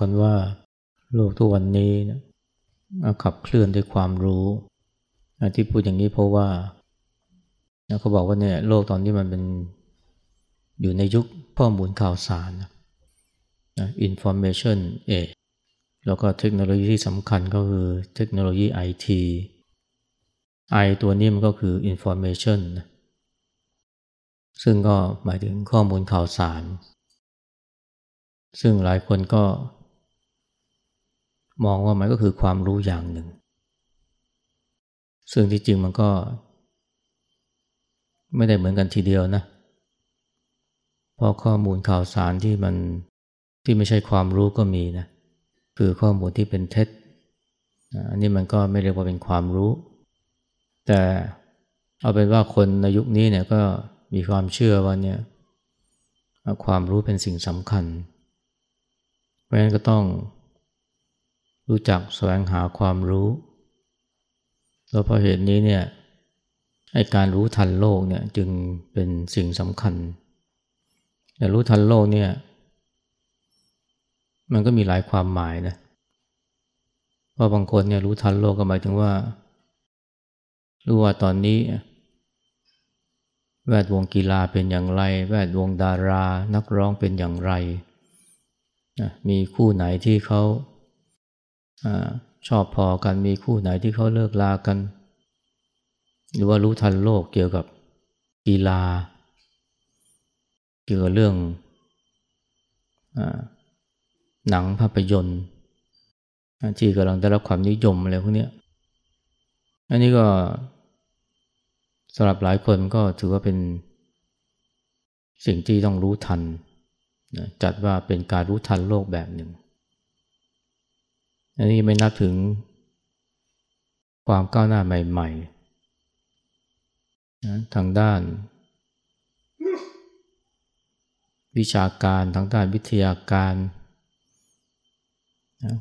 กล่าวกันว่า โลกทุกวันนี้นะขับเคลื่อนด้วยความรู้ ที่พูดอย่างนี้เพราะว่าเขาบอกว่าเนี่ยโลกตอนนี้มันเป็นอยู่ในยุคข้อมูลข่าวสารนะ information age แล้วก็เทคโนโลยีที่สำคัญก็คือเทคโนโลยีไอทีไอตัวนี้มันก็คือ information นะซึ่งก็หมายถึงข้อมูลข่าวสาร ซึ่งหลายคนก็ มองว่ามันก็คือความรู้อย่างหนึ่ง ซึ่งที่จริงมันก็ ไม่ได้เหมือนกันทีเดียวนะเพราะข้อมูลข่าวสารที่มันที่ไม่ใช่ความรู้ก็มีนะคือข้อมูลที่เป็นเท็จอันนี้มันก็ไม่เรียกว่าเป็นความรู้ แต่เอาเป็นว่าคนในยุคนี้เนี่ยก็มีความเชื่อว่าเนี่ยความรู้เป็นสิ่งสำคัญ เพราะฉะนั้นก็ต้อง รู้จักแสวงหาความรู้ แล้วเพราะเหตุนี้เนี่ยไอการรู้ทันโลกเนี่ยจึงเป็นสิ่งสำคัญ แต่รู้ทันโลกเนี่ยมันก็มีหลายความหมายนะเพราะบางคนเนี่ยรู้ทันโลกก็หมายถึงว่า รู้ว่าตอนนี้ แวดวงกีฬาเป็นอย่างไร แวดวงดารา นักร้องเป็นอย่างไร มีคู่ไหนที่เขา ชอบพอกันมีคู่ไหนที่เขาเลิกลากัน หรือว่ารู้ทันโลกเกี่ยวกับกีฬา เกี่ยวกับเรื่องหนังภาพยนตร์ที่กำลังได้รับความนิยมอะไรพวกนี้อันนี้ก็สำหรับหลายคนก็ถือว่าเป็นสิ่งที่ต้องรู้ทัน จัดว่าเป็นการรู้ทันโลกแบบหนึ่ง อันนี้ไม่นับถึงความก้าวหน้าใหม่ๆทางด้าน วิชาการทางด้านวิทยาการ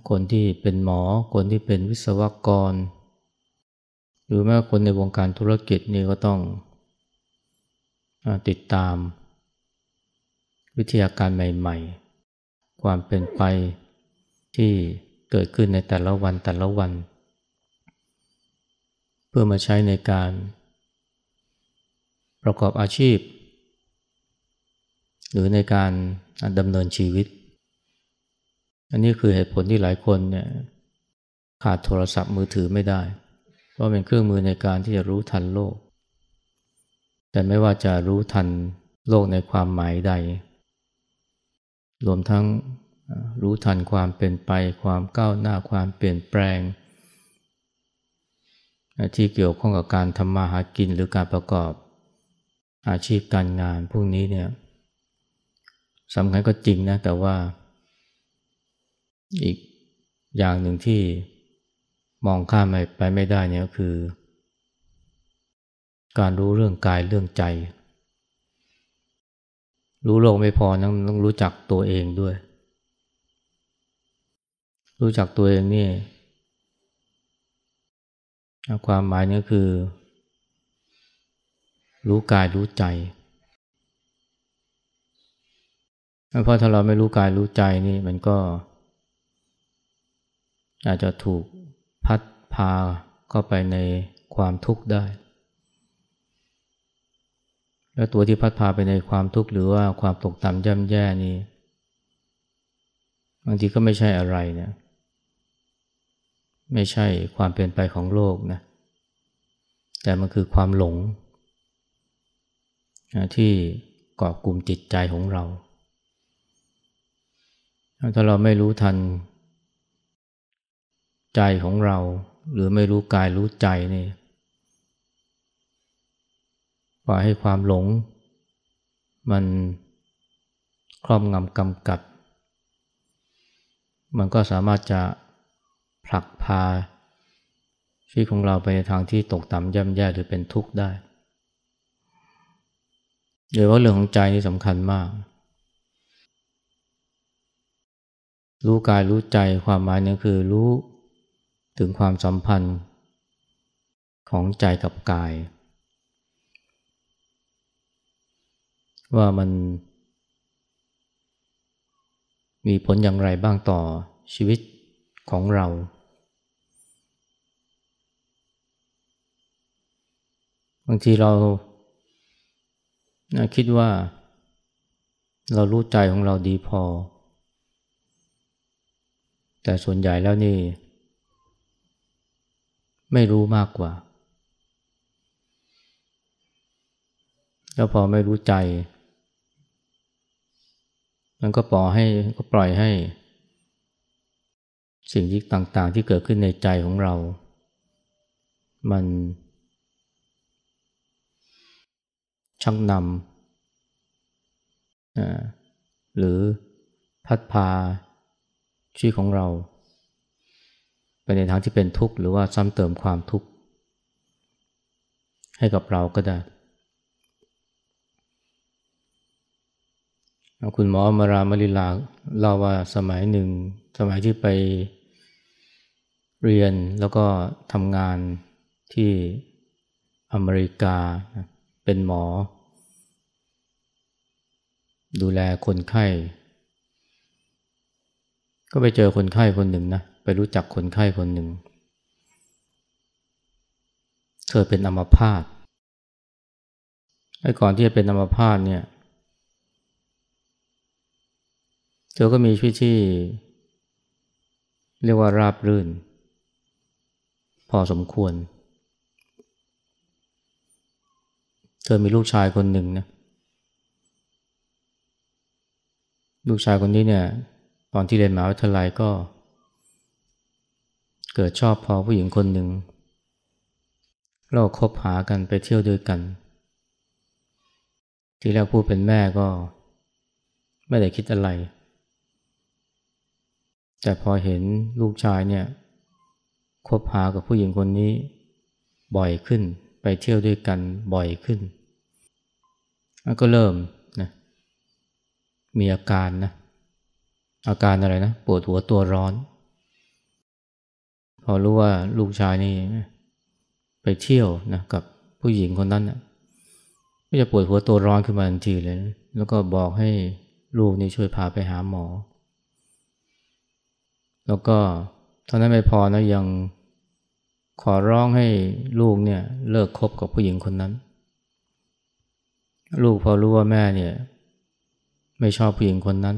คนที่เป็นหมอ คนที่เป็นวิศวกร หรือแม้คนในวงการธุรกิจนี่ก็ต้องติดตาม วิทยาการใหม่ ๆ ความเป็นไปที่ เกิดขึ้นในแต่ละวันแต่ละวัน เพื่อมาใช้ในการ ประกอบอาชีพ หรือในการดำเนินชีวิต อันนี้คือเหตุผลที่หลายคนเนี่ยขาดโทรศัพท์มือถือไม่ได้ว่าะเป็นเครื่องมือในการที่จะรู้ทันโลก แต่ไม่ว่าจะรู้ทันโลกในความหมายใด รวมทั้ง รู้ทันความเป็นไป ความก้าวหน้าความเปลี่ยนแปลง ที่เกี่ยวข้องกับการทำมาหากินหรือการประกอบอาชีพการงานพวกนี้เนี่ยสำคัญก็จริงนะ แต่ว่า อีกอย่างหนึ่งที่มองข้ามไปไม่ได้เนี่ยคือ การรู้เรื่องกายเรื่องใจ รู้โลกไม่พอต้องรู้จักตัวเองด้วย รู้จักตัวเองนี่ความหมายนี่คือ รู้กายรู้ใจ เพราะถ้าเราไม่รู้กายรู้ใจนี่มันก็ อาจจะถูกพัดพาเข้าไปในความทุกข์ได้ แล้วตัวที่พัดพาไปในความทุกข์หรือว่าความตกต่ำย่ำแย่นี้บางทีก็ไม่ใช่อะไรเนะ ไม่ใช่ความเปลี่ยนไปของโลกนะแต่มันคือความหลงที่เกาะกลุ่มจิตใจของเรา ถ้าเราไม่รู้ทัน ใจของเรา หรือไม่รู้กายรู้ใจนี่ปล่อยให้ความหลง มันครอบงำกำกัด มันก็สามารถจะ ผลักพาชีวิตของเราไปในทางที่ตกต่ำย่ำแย่หรือเป็นทุกข์ได้โดยว่าเรื่องของใจนี่สำคัญมาก รู้กายรู้ใจความหมายนี่คือรู้ถึงความสัมพันธ์ของใจกับกาย ว่ามันมีผลอย่างไรบ้างต่อชีวิตของเรา บางทีเราคิดว่า เรารู้ใจของเราดีพอ แต่ส่วนใหญ่แล้วนี่ ไม่รู้มากกว่า แล้วพอไม่รู้ใจ มันก็ปล่อยให้ก็ปล่อยให้ สิ่งที่ต่างๆที่เกิดขึ้นในใจของเรา มัน ชักนำหรือพัดพาชีวิตของเรา ไปในทางที่เป็นทุกข์หรือว่าซ้ำเติมความทุกข์ ให้กับเราก็ได้ คุณหมอมารามลิลาเล่าว่าสมัยหนึ่ง สมัยที่ไปเรียนแล้วก็ทำงานที่อเมริกา เป็นหมอ ดูแลคนไข้ ก็ไปเจอคนไข้คนหนึ่งนะไปรู้จักคนไข้คนหนึ่ง เธอเป็นอัมพาตไอ้ก่อนที่จะเป็นอัมพาตเนี่ย เธอก็มีชีวิตที่ เรียกว่าราบรื่น พอสมควรเธอมีลูกชายคนหนึ่งนะลูกชายคนนี้เนี่ย ตอนที่เรียนมหาวิทยาลัยก็ เกิดชอบพอผู้หญิงคนหนึ่งเราคบหากันไปเที่ยวด้วยกัน ทีแรกผู้เป็นแม่ก็ ไม่ได้คิดอะไร แต่พอเห็นลูกชายเนี่ยคบหากับผู้หญิงคนนี้ บ่อยขึ้นไปเที่ยวด้วยกันบ่อยขึ้น ก็เริ่มมีอาการนะอาการอะไรนะปวดหัวตัวร้อน พอรู้ว่าลูกชายนี่ไปเที่ยวนะกับผู้หญิงคนนั้นนะก็จะปวดหัวตัวร้อนขึ้นมาทันทีเลยนะแล้วก็บอกให้ลูกนี่ช่วยพาไปหาหมอ แล้วก็เท่านั้นไม่พอนะยังขอร้องให้ลูกเนี่ยเลิกคบกับผู้หญิงคนนั้น ลูกพอรู้ว่าแม่เนี่ย ไม่ชอบผู้หญิงคนนั้น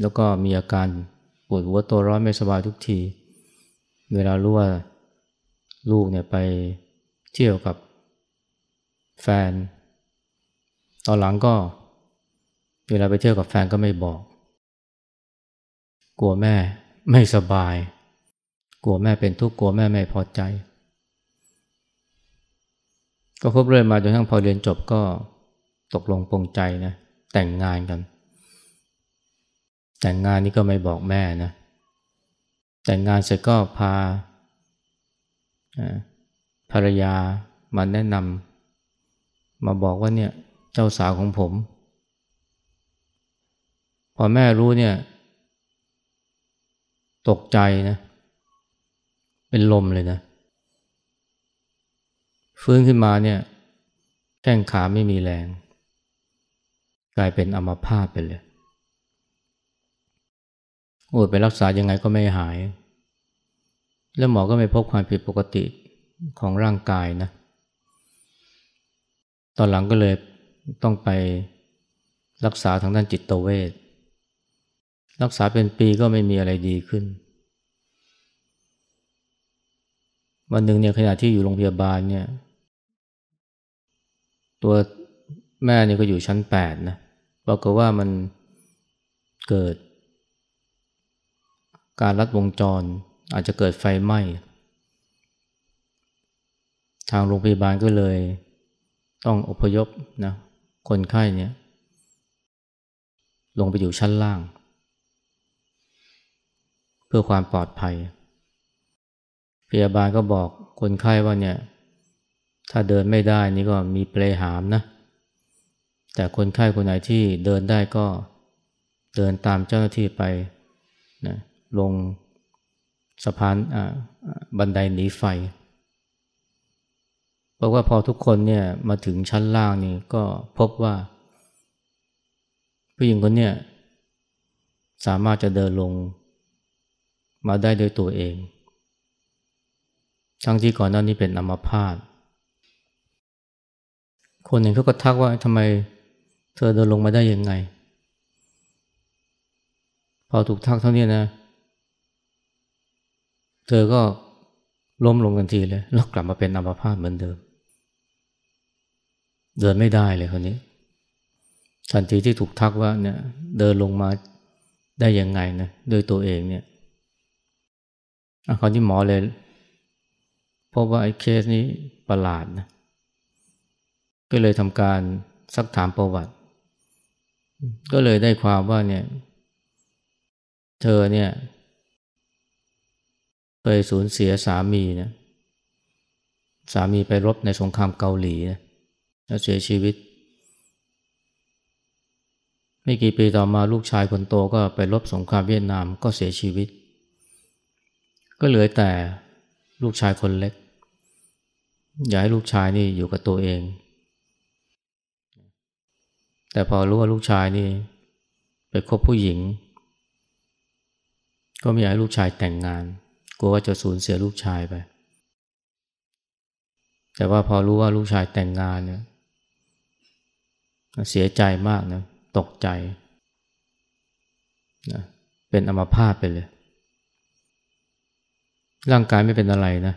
แล้วก็มีอาการปวดหัวตัวร้อนไม่สบายทุกที เวลารู้ว่าลูกเนี่ยไปเที่ยวกับแฟน ตอนหลังก็ เวลาไปเที่ยวกับแฟนก็ไม่บอก กลัวแม่ไม่สบาย กลัวแม่เป็นทุกข์กลัวแม่ไม่พอใจ ก็คบเรื่อยมาจนทั้งพอเรียนจบก็ ตกลงปรงใจนะ แต่งงานกัน แต่งงานนี่ก็ไม่บอกแม่นะ แต่งงานเสร็จก็พาภรรยามาแนะนำมาบอกว่าเนี่ยเจ้าสาวของผม พอแม่รู้เนี่ย ตกใจนะ เป็นลมเลยนะ ฟื้นขึ้นมาเนี่ยแข้งขาไม่มีแรง กลายเป็นอัมพาตไปเลย โอ้ไปรักษายังไงก็ไม่หาย แล้วหมอก็ไม่พบความผิดปกติของร่างกายนะ ตอนหลังก็เลยต้องไปรักษาทางด้านจิตเวช รักษาเป็นปีก็ไม่มีอะไรดีขึ้น วันหนึ่งเนี่ยขณะที่อยู่โรงพยาบาลเนี่ย ตัว แม่เนี่ยก็อยู่ชั้นแปดนะบอกว่ามันเกิด การลัดวงจรอาจจะเกิดไฟไหม้ ทางโรงพยาบาลก็เลย ต้องอพยพนะคนไข้เนี่ยลงไปอยู่ชั้นล่าง เพื่อความปลอดภัย พยาบาลก็บอกคนไข้ว่าเนี่ย ถ้าเดินไม่ได้นี่ก็มีเปลหามนะ แต่คนไข้คนไหนที่เดินได้ก็เดินตามเจ้าหน้าที่ไปนะลงสะพานบันไดหนีไฟบอกว่าพอทุกคนเนี่ยมาถึงชั้นล่างนี่ก็พบว่า ผู้หญิงคนเนี่ยสามารถจะเดินลงมาได้โดยตัวเอง ทั้งที่ก่อนหน้านี้เป็นอัมพาตคนหนึ่งเขาก็ทักว่าทำไม ธอเดินลงมาได้ยังไง พอถูกทักเท่านี้นะ เธอก็ล้มลงทันทีเลยแล้วกลับมาเป็นอัมพาตเหมือนเดิม เดินไม่ได้เลยคนนี้ ทันทีที่ถูกทักว่าเนี่ยเดินลงมาได้ยังไงนะด้วยตัวเองเนี่ยคราวนี้หมอเลยพบว่าไอ้เคสนี้ประหลาดนะก็เลยทำการซักถามประวัติ ก็เลยได้ความว่าเนี่ย เธอเนี่ยเคยสูญเสียสามีนะสามีไปรบในสงครามเกาหลีนะแล้วเสียชีวิต ไม่กี่ปีต่อมาลูกชายคนโตก็ไปรบสงครามเวียดนามก็เสียชีวิต ก็เหลือแต่ลูกชายคนเล็ก อยากให้ลูกชายนี่อยู่กับตัวเอง แต่พอรู้ว่าลูกชายนี่ไปคบผู้หญิง ก็ไม่อยากให้ลูกชายแต่งงาน กลัวว่าจะสูญเสียลูกชายไป แต่ว่าพอรู้ว่าลูกชายแต่งงานเนี่ยเสียใจมากนะตกใจนะเป็นอัมพาตไปเลย ร่างกายไม่เป็นอะไรนะ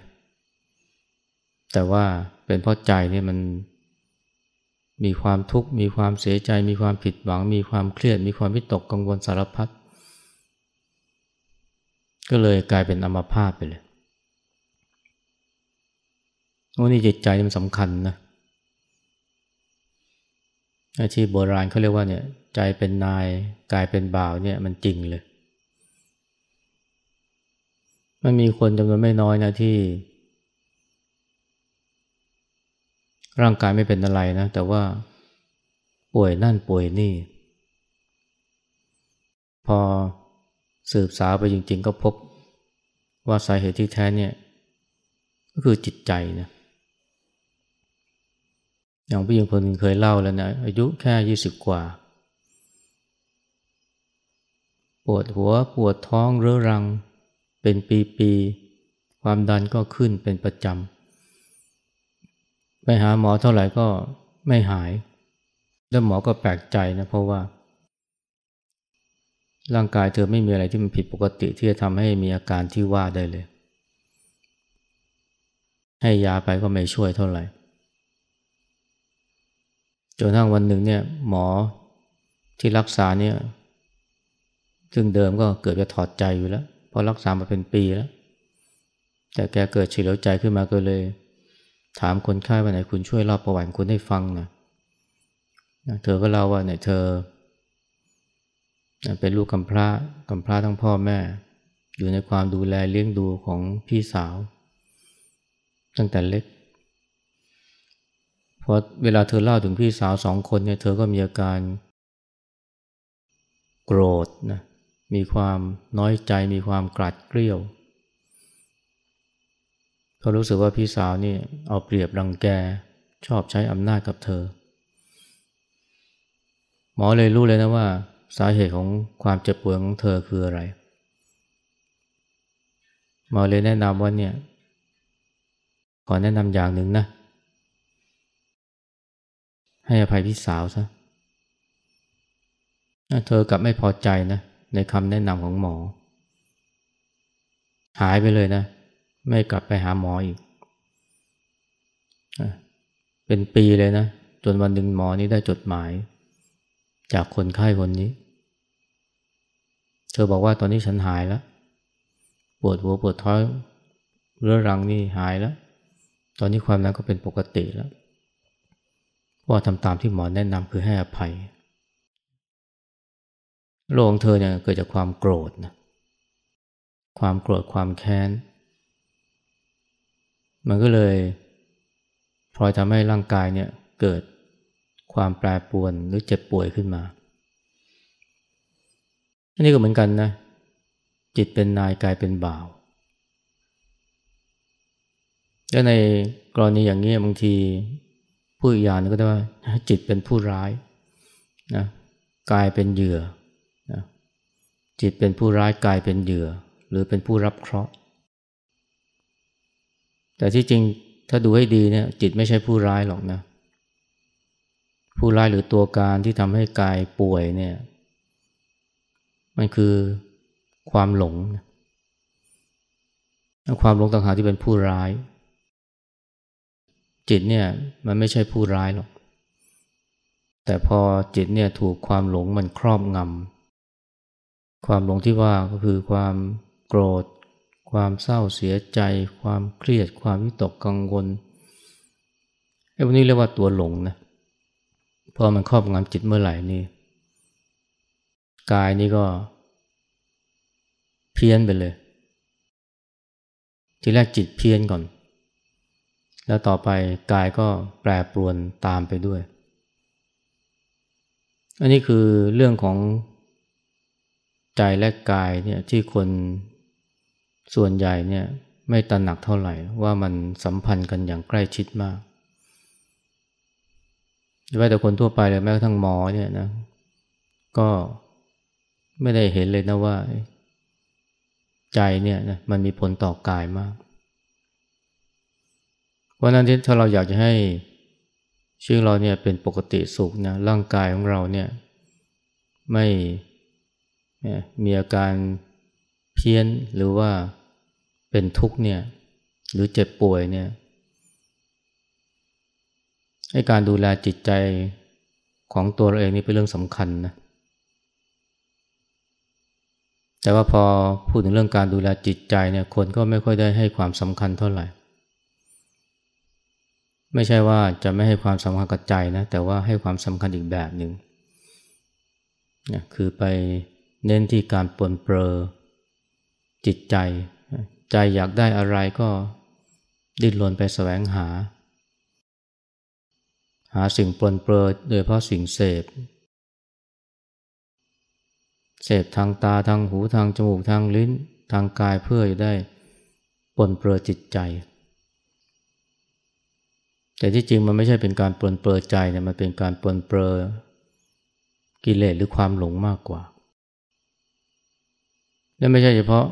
แต่ว่าเป็นเพราะใจนี่มัน มีความทุกข์ มีความเสียใจ มีความผิดหวัง มีความเครียด มีความวิตกกังวลสารพัดก็เลยกลายเป็นอัมพาตไปเลยโอ้นี่จิตใจมันสำคัญนะที่โบราณเขาเรียกว่าเนี่ยใจเป็นนายกายเป็นบ่าวเนี่ยมันจริงเลย มันมีคนจำนวนไม่น้อยนะที่ ร่างกายไม่เป็นอะไรนะ แต่ว่าป่วยนั่นป่วยนี่ พอสืบสาวไปจริง ๆ ก็พบว่าสาเหตุที่แท้เนี่ย ก็คือจิตใจนะอย่างผู้หญิงคนนึงเคยเล่าแล้วนะอายุแค่ยี่สิบกว่า ปวดหัวปวดท้องเรื้อรัง เป็นปีๆความดันก็ขึ้นเป็นประจำ ไปหาหมอเท่าไหร่ก็ไม่หาย แล้วหมอก็แปลกใจนะเพราะว่า ร่างกายเธอไม่มีอะไรที่มันผิดปกติที่จะทำให้มีอาการที่ว่าได้เลย ให้ยาไปก็ไม่ช่วยเท่าไหร่จนทั้งวันหนึ่งเนี่ยหมอที่รักษาเนี่ยซึ่งเดิมก็เกิดจะถอดใจอยู่แล้วเพราะรักษามาเป็นปีแล้ว แต่แกเกิดเฉลียวใจขึ้นมาก็เลย ถามคนไข้ว่าไหนคุณช่วยเล่าประวัติคุณให้ฟังนะเธอก็เล่าว่าเนี่ยเธอเป็นลูกกำพร้ากำพร้าทั้งพ่อแม่ อยู่ในความดูแลเลี้ยงดูของพี่สาว ตั้งแต่เล็กพอเวลาเธอเล่าถึงพี่สาวสองคนเนี่ยเธอก็มีอาการ โกรธนะมีความน้อยใจมีความกลัดเกลียว เขารู้สึกว่าพี่สาวนี่เอาเปรียบรังแกชอบใช้อำนาจกับเธอ หมอเลยรู้เลยนะว่า สาเหตุของความเจ็บปวดของเธอคืออะไร หมอเลยแนะนำว่าเนี่ย ขอแนะนำอย่างหนึ่งนะ ให้อภัยพี่สาวซะเธอกลับไม่พอใจนะ ในคำแนะนำของหมอ หายไปเลยนะ ไม่กลับไปหาหมออีก เป็นปีเลยนะ จนวันหนึ่งหมอนี้ได้จดหมาย จากคนไข้คนนี้ เธอบอกว่าตอนนี้ฉันหายแล้ว ปวดหัวปวดท้องเรื้อรังนี่หายแล้ว ตอนนี้ความนั้นก็เป็นปกติแล้วเพราะทำตามที่หมอแนะนำคือให้อภัยโรคของเธอเนี่ยเกิดจากความโกรธนะ ความโกรธความแค้น มันก็เลยพลอยทำให้ร่างกายเนี่ยเกิดความแปรปรวนหรือเจ็บป่วยขึ้นมา อันนี้ก็เหมือนกันนะ จิตเป็นนายกายเป็นบ่าว แล้วในกรณีอย่างนี้บางทีผู้อีกอย่างก็ได้ว่า จิตเป็นผู้ร้ายนะกายเป็นเหยื่อนะจิตเป็นผู้ร้ายกายเป็นเหยื่อ หรือเป็นผู้รับเคราะห์ แต่ที่จริงถ้าดูให้ดีเนี่ยจิตไม่ใช่ผู้ร้ายหรอกนะ ผู้ร้ายหรือตัวการที่ทำให้กายป่วยเนี่ย มันคือความหลง ความหลงต่างหากที่เป็นผู้ร้าย จิตเนี่ยมันไม่ใช่ผู้ร้ายหรอก แต่พอจิตเนี่ยถูกความหลงมันครอบงำความหลงที่ว่าก็คือความโกรธ ความเศร้าเสียใจ ความเครียด ความวิตกกังวลไอ้พวกนี้เรียกว่าตัวหลงนะพอมันครอบงำจิตเมื่อไหร่นี่กายนี่ก็เพี้ยนไปเลย ทีแรกจิตเพี้ยนก่อน แล้วต่อไปกายก็แปรปรวนตามไปด้วย อันนี้คือเรื่องของใจและกายเนี่ยที่คน ส่วนใหญ่เนี่ยไม่ตระหนักเท่าไหร่ว่ามันสัมพันธ์กันอย่างใกล้ชิดมากไม่แต่คนทั่วไปเลยแม้กระทั่งหมอเนี่ยนะ ก็ไม่ได้เห็นเลยนะว่า ใจเนี่ยนะมันมีผลต่อกายมาก เพราะนั้นที่ถ้าเราอยากจะให้ชีวิตเราเนี่ยเป็นปกติสุขนะร่างกายของเราเนี่ยไม่มีอาการเพี้ยนหรือว่า เป็นทุกข์เนี่ยหรือเจ็บป่วยเนี่ยให้การดูแลจิตใจของตัวเราเองนี่เป็นเรื่องสำคัญนะแต่ว่าพอพูดถึงเรื่องการดูแลจิตใจเนี่ยคนก็ไม่ค่อยได้ให้ความสำคัญเท่าไหร่ ไม่ใช่ว่าจะไม่ให้ความสำคัญกับใจนะแต่ว่าให้ความสำคัญอีกแบบหนึ่งนะคือไปเน้นที่การปลนเปลอจิตใจ ใจอยากได้อะไรก็ดิ้นรนไปแสวงหา หาสิ่งปลนเปลือโดยเพราะสิ่งเสพ เสพทางตาทางหูทางจมูกทางลิ้นทางกายเพื่อจะได้ปลนเปลือจิตใจ แต่ที่จริงมันไม่ใช่เป็นการปลนเปลือใจเนี่ยมันเป็นการปลนเปลือกิเลสหรือความหลงมากกว่า และไม่ใช่เฉพาะ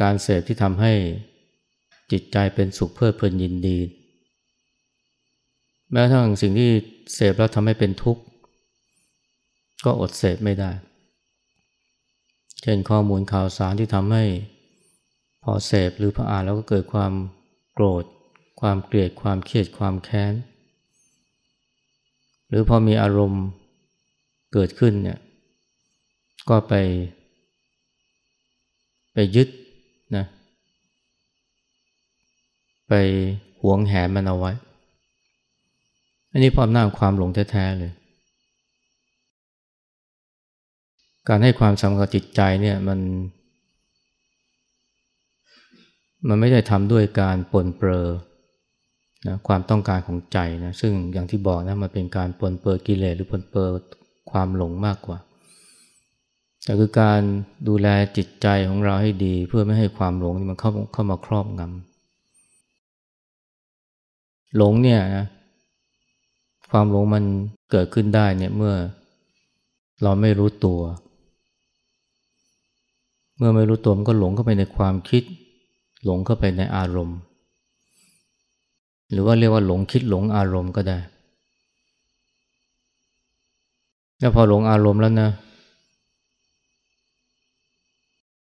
การเสพที่ทำให้จิตใจเป็นสุขเพลิดเพลินยินดี แม้ทั้งสิ่งที่เสพแล้วทำให้เป็นทุกข์ ก็อดเสพไม่ได้ เช่นข้อมูลข่าวสารที่ทำให้พอเสพหรือพออ่านแล้วก็เกิดความโกรธ ความเกลียดความเครียดความแค้น หรือพอมีอารมณ์เกิดขึ้นเนี่ยก็ไป ไปยึด นะไปหวงแหนมันเอาไว้ อันนี้ความน่าความหลงแท้ๆเลย การให้ความสำคัญกับจิตใจเนี่ยมัน มันไม่ได้ทำด้วยการปนเปื้อนะความต้องการของใจนะซึ่งอย่างที่บอกนะมันเป็นการปนเปื้อกิเลสหรือปนเปื้อความหลงมากกว่า แต่คือการดูแลจิตใจของเราให้ดี เพื่อไม่ให้ความหลงนี่มันเข้าเข้ามาครอบงำหลงเนี่ยนะความหลงมันเกิดขึ้นได้เนี่ยเมื่อเราไม่รู้ตัว เมื่อไม่รู้ตัวมันก็หลงเข้าไปในความคิด หลงเข้าไปในอารมณ์ หรือว่าเรียกว่าหลงคิดหลงอารมณ์ก็ได้ แล้วพอหลงอารมณ์แล้วนะ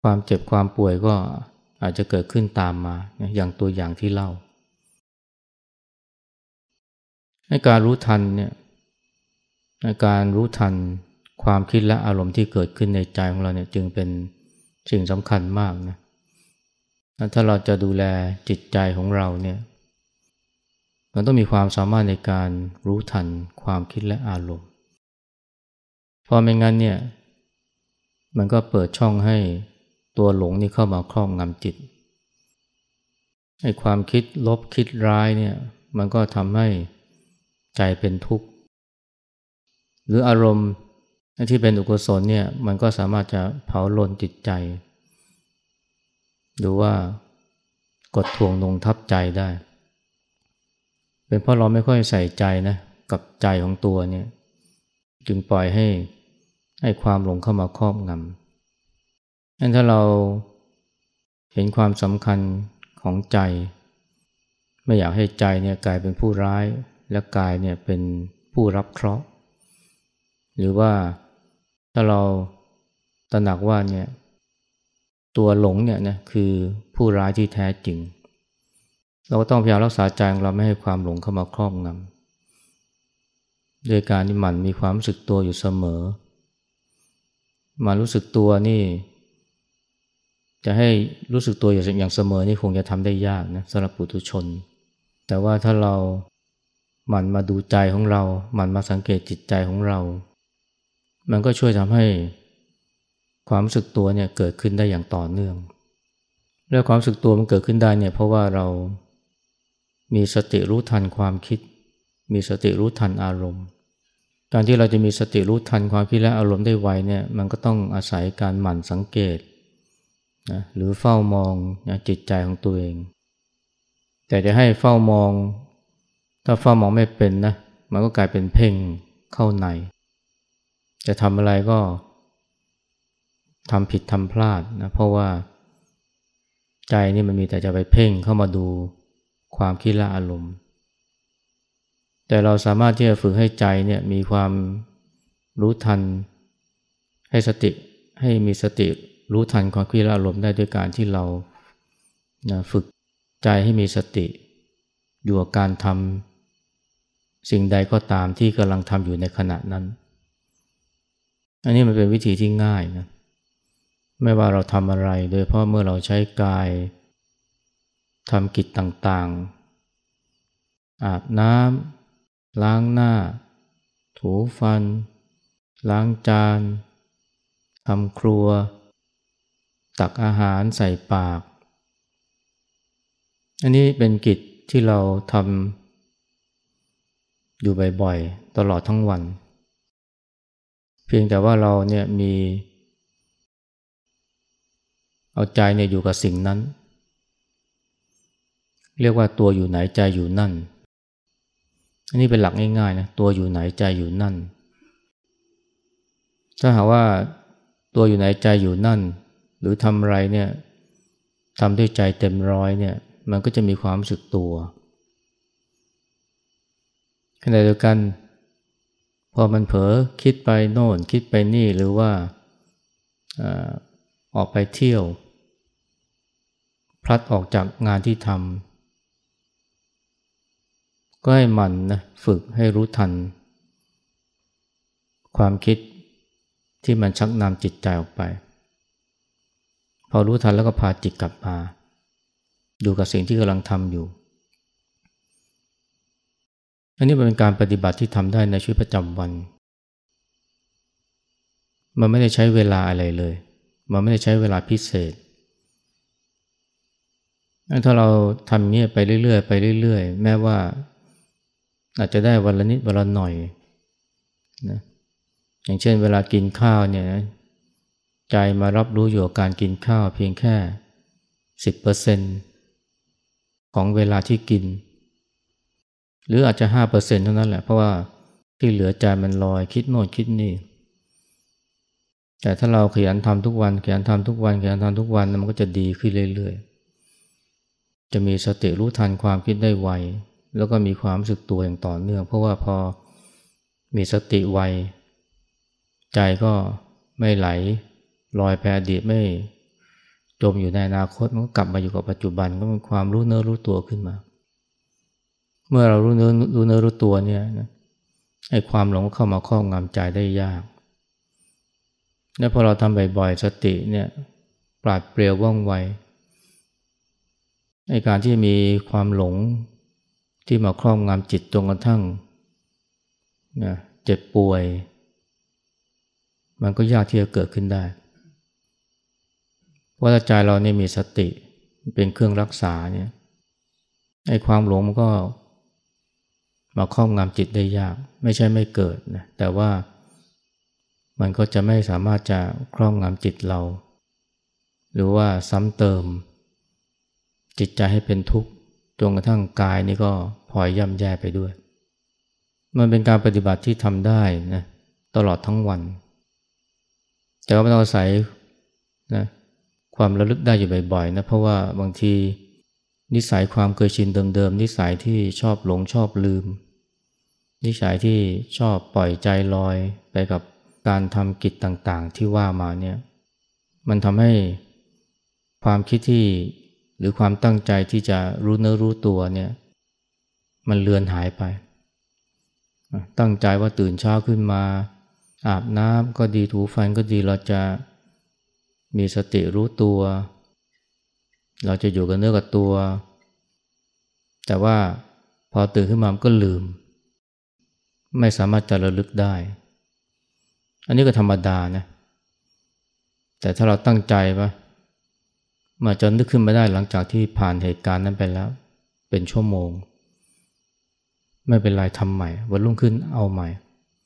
ความเจ็บความป่วยก็อาจจะเกิดขึ้นตามมาอย่างตัวอย่างที่เล่าให้การรู้ทันเนี่ยการรู้ทันความคิดและอารมณ์ที่เกิดขึ้นในใจของเราเนี่ยจึงเป็นสิ่งสำคัญมากนะถ้าเราจะดูแลจิตใจของเราเนี่ยมันต้องมีความสามารถในการรู้ทันความคิดและอารมณ์พอไม่งั้นเนี่ยมันก็เปิดช่องให้ ตัวหลงนี่เข้ามาครอบงำจิตไอ้ความคิดลบคิดร้ายเนี่ยมันก็ทำให้ใจเป็นทุกข์ หรืออารมณ์ที่เป็นอุกศลเนี่ยมันก็สามารถจะเผาลนจิตใจ หรือว่ากดทวงลงทับใจได้ เป็นเพราะเราไม่ค่อยใส่ใจนะกับใจของตัวเนี่ยจึงปล่อยให้ให้ความหลงเข้ามาครอบงำ งั้นถ้าเราเห็นความสำคัญของใจ ไม่อยากให้ใจเนี่ยกลายเป็นผู้ร้าย และกายเนี่ยเป็นผู้รับเคราะห์ หรือว่าถ้าเราตระหนักว่าเนี่ยตัวหลงเนี่ยนะคือผู้ร้ายที่แท้จริง เราก็ต้องพยายามรักษาใจของเราไม่ให้ความหลงเข้ามาครอบงำด้วยการที่มันมีความรู้สึกตัวอยู่เสมอ มารู้สึกตัวนี่ จะให้รู้สึกตัวอย่างเสมอนี่คงจะทำได้ยากนะสำหรับปุถุชน แต่ว่าถ้าเราหมั่นมาดูใจของเรา หมั่นมาสังเกตจิตใจของเรา มันก็ช่วยทำให้ความรู้สึกตัวเนี่ยเกิดขึ้นได้อย่างต่อเนื่อง แล้วความรู้สึกตัวมันเกิดขึ้นได้เนี่ยเพราะว่าเรามีสติรู้ทันความคิด มีสติรู้ทันอารมณ์ การที่เราจะมีสติรู้ทันความคิดและอารมณ์ได้ไวเนี่ยมันก็ต้องอาศัยการหมั่นสังเกต นะหรือเฝ้ามองนะจิตใจของตัวเอง แต่จะให้เฝ้ามอง ถ้าเฝ้ามองไม่เป็นนะ มันก็กลายเป็นเพ่งเข้าใน จะทำอะไรก็ทำผิดทำพลาดนะเพราะว่าใจนี่มันมีแต่จะไปเพ่งเข้ามาดูความคิดละอารมณ์ แต่เราสามารถที่จะฝึกให้ใจเนี่ยมีความรู้ทัน ให้สติให้มีสติ รู้ทันความคิดและอารมณ์ได้ด้วยการที่เรานะฝึกใจให้มีสติ อยู่กับการทำสิ่งใดก็ตามที่กำลังทำอยู่ในขณะนั้น อันนี้มันเป็นวิธีที่ง่ายนะไม่ว่าเราทำอะไร โดยเพราะเมื่อเราใช้กายทำกิจต่างๆ อาบน้ำล้างหน้า ถูฟัน ล้างจานทำครัว ตักอาหารใส่ปาก อันนี้เป็นกิจที่เราทำอยู่บ่อยๆ ตลอดทั้งวัน เพียงแต่ว่าเราเนี่ยมี เอาใจเนี่ยอยู่กับสิ่งนั้น เรียกว่าตัวอยู่ไหนใจอยู่นั่น อันนี้เป็นหลักง่ายๆนะตัวอยู่ไหนใจอยู่นั่น ถ้าหากว่าตัวอยู่ไหนใจอยู่นั่น หรือทำอะไรเนี่ยทำด้วยใจเต็มร้อยเนี่ยมันก็จะมีความรู้สึกตัวขณะเดียวกัน พอมันเผลอคิดไปโน่นคิดไปนี่หรือว่าออกไปเที่ยว พลัดออกจากงานที่ทำก็ให้มันนะฝึกให้รู้ทัน ความคิดที่มันชักนำจิตใจออกไป พอรู้ทันแล้วก็พาจิตกลับมา ดูกับสิ่งที่กำลังทำอยู่ อันนี้เป็นการปฏิบัติที่ทำได้ในชีวิตประจำวัน มันไม่ได้ใช้เวลาอะไรเลย มันไม่ได้ใช้เวลาพิเศษถ้าเราทำเงี้ยไปเรื่อยๆไปเรื่อยๆ แม้ว่าอาจจะได้วันละนิดวันละหน่อยนะอย่างเช่นเวลากินข้าวเนี่ย ใจมารับรู้อยู่กับการกินข้าวเพียงแค่สิบเปอร์เซ็นของเวลาที่กิน หรืออาจจะห้าเปอร์เซ็นเท่านั้นแหละ เพราะว่าที่เหลือใจมันลอยคิดโน่นคิดนี่ แต่ถ้าเราขยันทำทุกวัน ขยันทำทุกวัน ขยันทำทุกวัน มันก็จะดีขึ้นเรื่อยๆ จะมีสติรู้ทันความคิดได้ไว แล้วก็มีความรู้สึกตัวอย่างต่อเนื่อง เพราะว่าพอมีสติไว ใจก็ไม่ไหล ลอยไปอดีตไม่จมอยู่ในอนาคตมันก็กลับมาอยู่กับปัจจุบันก็มีความรู้เนื้อรู้ตัวขึ้นมา เมื่อเรารู้เนื้อรู้เนื้อรู้ตัวเนี่ยไอ้ความหลงเข้ามาครอบงำใจได้ยากและพอเราทำบ่อยๆสติเนี่ยปราดเปรียวว่องไวในการที่มีความหลงที่มาครอบงำจิตจนกระทั่งนะเจ็บป่วย มันก็ยากที่จะเกิดขึ้นได้ เพราใจเราเนี่ยมีสติเป็นเครื่องรักษาเนี่ยไอ้ความหลงมันก็ มาครอบงำจิตได้ยาก ไม่ใช่ไม่เกิดนะแต่ว่ามันก็จะไม่สามารถจะครอบงำจิตเรา หรือว่าซ้ำเติม จิตใจให้เป็นทุกข์จนกระทั่งกายนี่ก็พลอยย่ำแย่ไปด้วย มันเป็นการปฏิบัติที่ทำได้นะตลอดทั้งวัน แต่ก็ไม่ต้องอาศัยนะ ความระลึกได้อยู่บ่อยๆนะเพราะว่าบางทีนิสัยความเคยชินเดิมๆ นิสัยที่ชอบหลงชอบลืม นิสัยที่ชอบปล่อยใจลอยไปกับการทำกิจต่างๆ ที่ว่ามาเนี่ยมันทำให้ความคิดที่หรือความตั้งใจที่จะรู้เนื้อรู้ตัวเนี่ยมันเลือนหายไป ตั้งใจว่าตื่นเช้าขึ้นมา อาบน้ำก็ดีถูฟันก็ดีเราจะ มีสติรู้ตัว เราจะอยู่กับเนื้อกับตัว แต่ว่าพอตื่นขึ้นมามนก็ลืม ไม่สามารถจะระลึกได้ อันนี้ก็ธรรมดานะ แต่ถ้าเราตั้งใจปะมาจนนึกขึ้นมาได้หลังจากที่ผ่านเหตุการณ์นั้นไปแล้ว เป็นชั่วโมง ไม่เป็นไรทำใหม่ วันรุ่งขึ้นเอาใหม่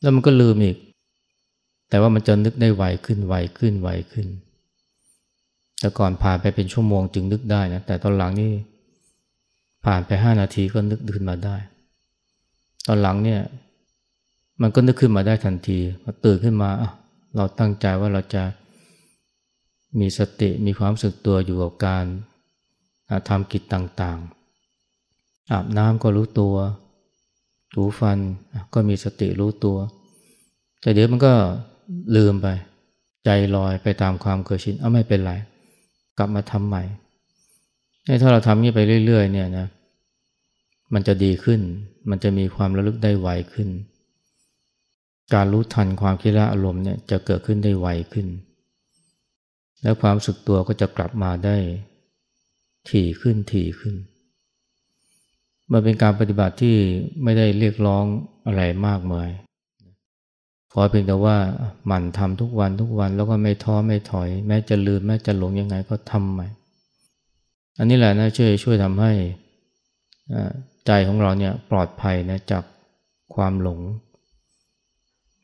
แล้วมันก็ลืมอีกแต่ว่ามันจะนึกได้ไวขึ้นไวขึ้นไวขึ้น แต่ก่อนผ่านไปเป็นชั่วโมงจึงนึกได้นะแต่ตอนหลังนี่ผ่านไปห้านาทีก็นึกขึ้นมาได้ ตอนหลังเนี่ย มันก็นึกขึ้นมาได้ทันทีพอตื่นขึ้นมาเราตั้งใจว่าเราจะมีสติมีความสึกตัวอยู่กับการทำกิจต่างๆ อาบน้ำก็รู้ตัวถูฟันก็มีสติรู้ตัว แต่เดี๋ยวมันก็ลืมไป ใจลอยไปตามความเคยชินเอาไม่เป็นไร กลับมาทำใหม่ถ้าเราทำนี้ไปเรื่อย ๆ เนี่ยนะ มันจะดีขึ้น มันจะมีความระลึกได้ไวขึ้น การรู้ทันความคิดและอารมณ์เนี่ยจะเกิดขึ้นได้ไวขึ้น และความสึกตัวก็จะกลับมาได้ถี่ขึ้นถี่ขึ้น มันเป็นการปฏิบัติที่ไม่ได้เรียกร้องอะไรมากมาย ขอเพียงแต่ว่าหมั่นทำทุกวันทุกวันแล้วก็ไม่ท้อไม่ถอย แม้จะลืมแม้จะหลงยังไงก็ทำใหม่ อันนี้แหละนะช่วยช่วยทำให้ใจของเราเนี่ยปลอดภัยนะจากความหลง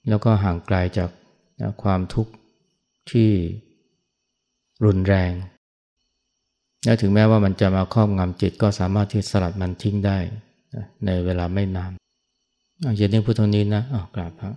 แล้วก็ห่างไกลาจากนะความทุกข์ที่รุนแรงและถึงแม้ว่ามันจะมาครอบงำจิตก็สามารถที่สลัดมันทิ้งได้ ในเวลาไม่นานเย็นนี้พุทธนี้นะอ๋อกราบพระ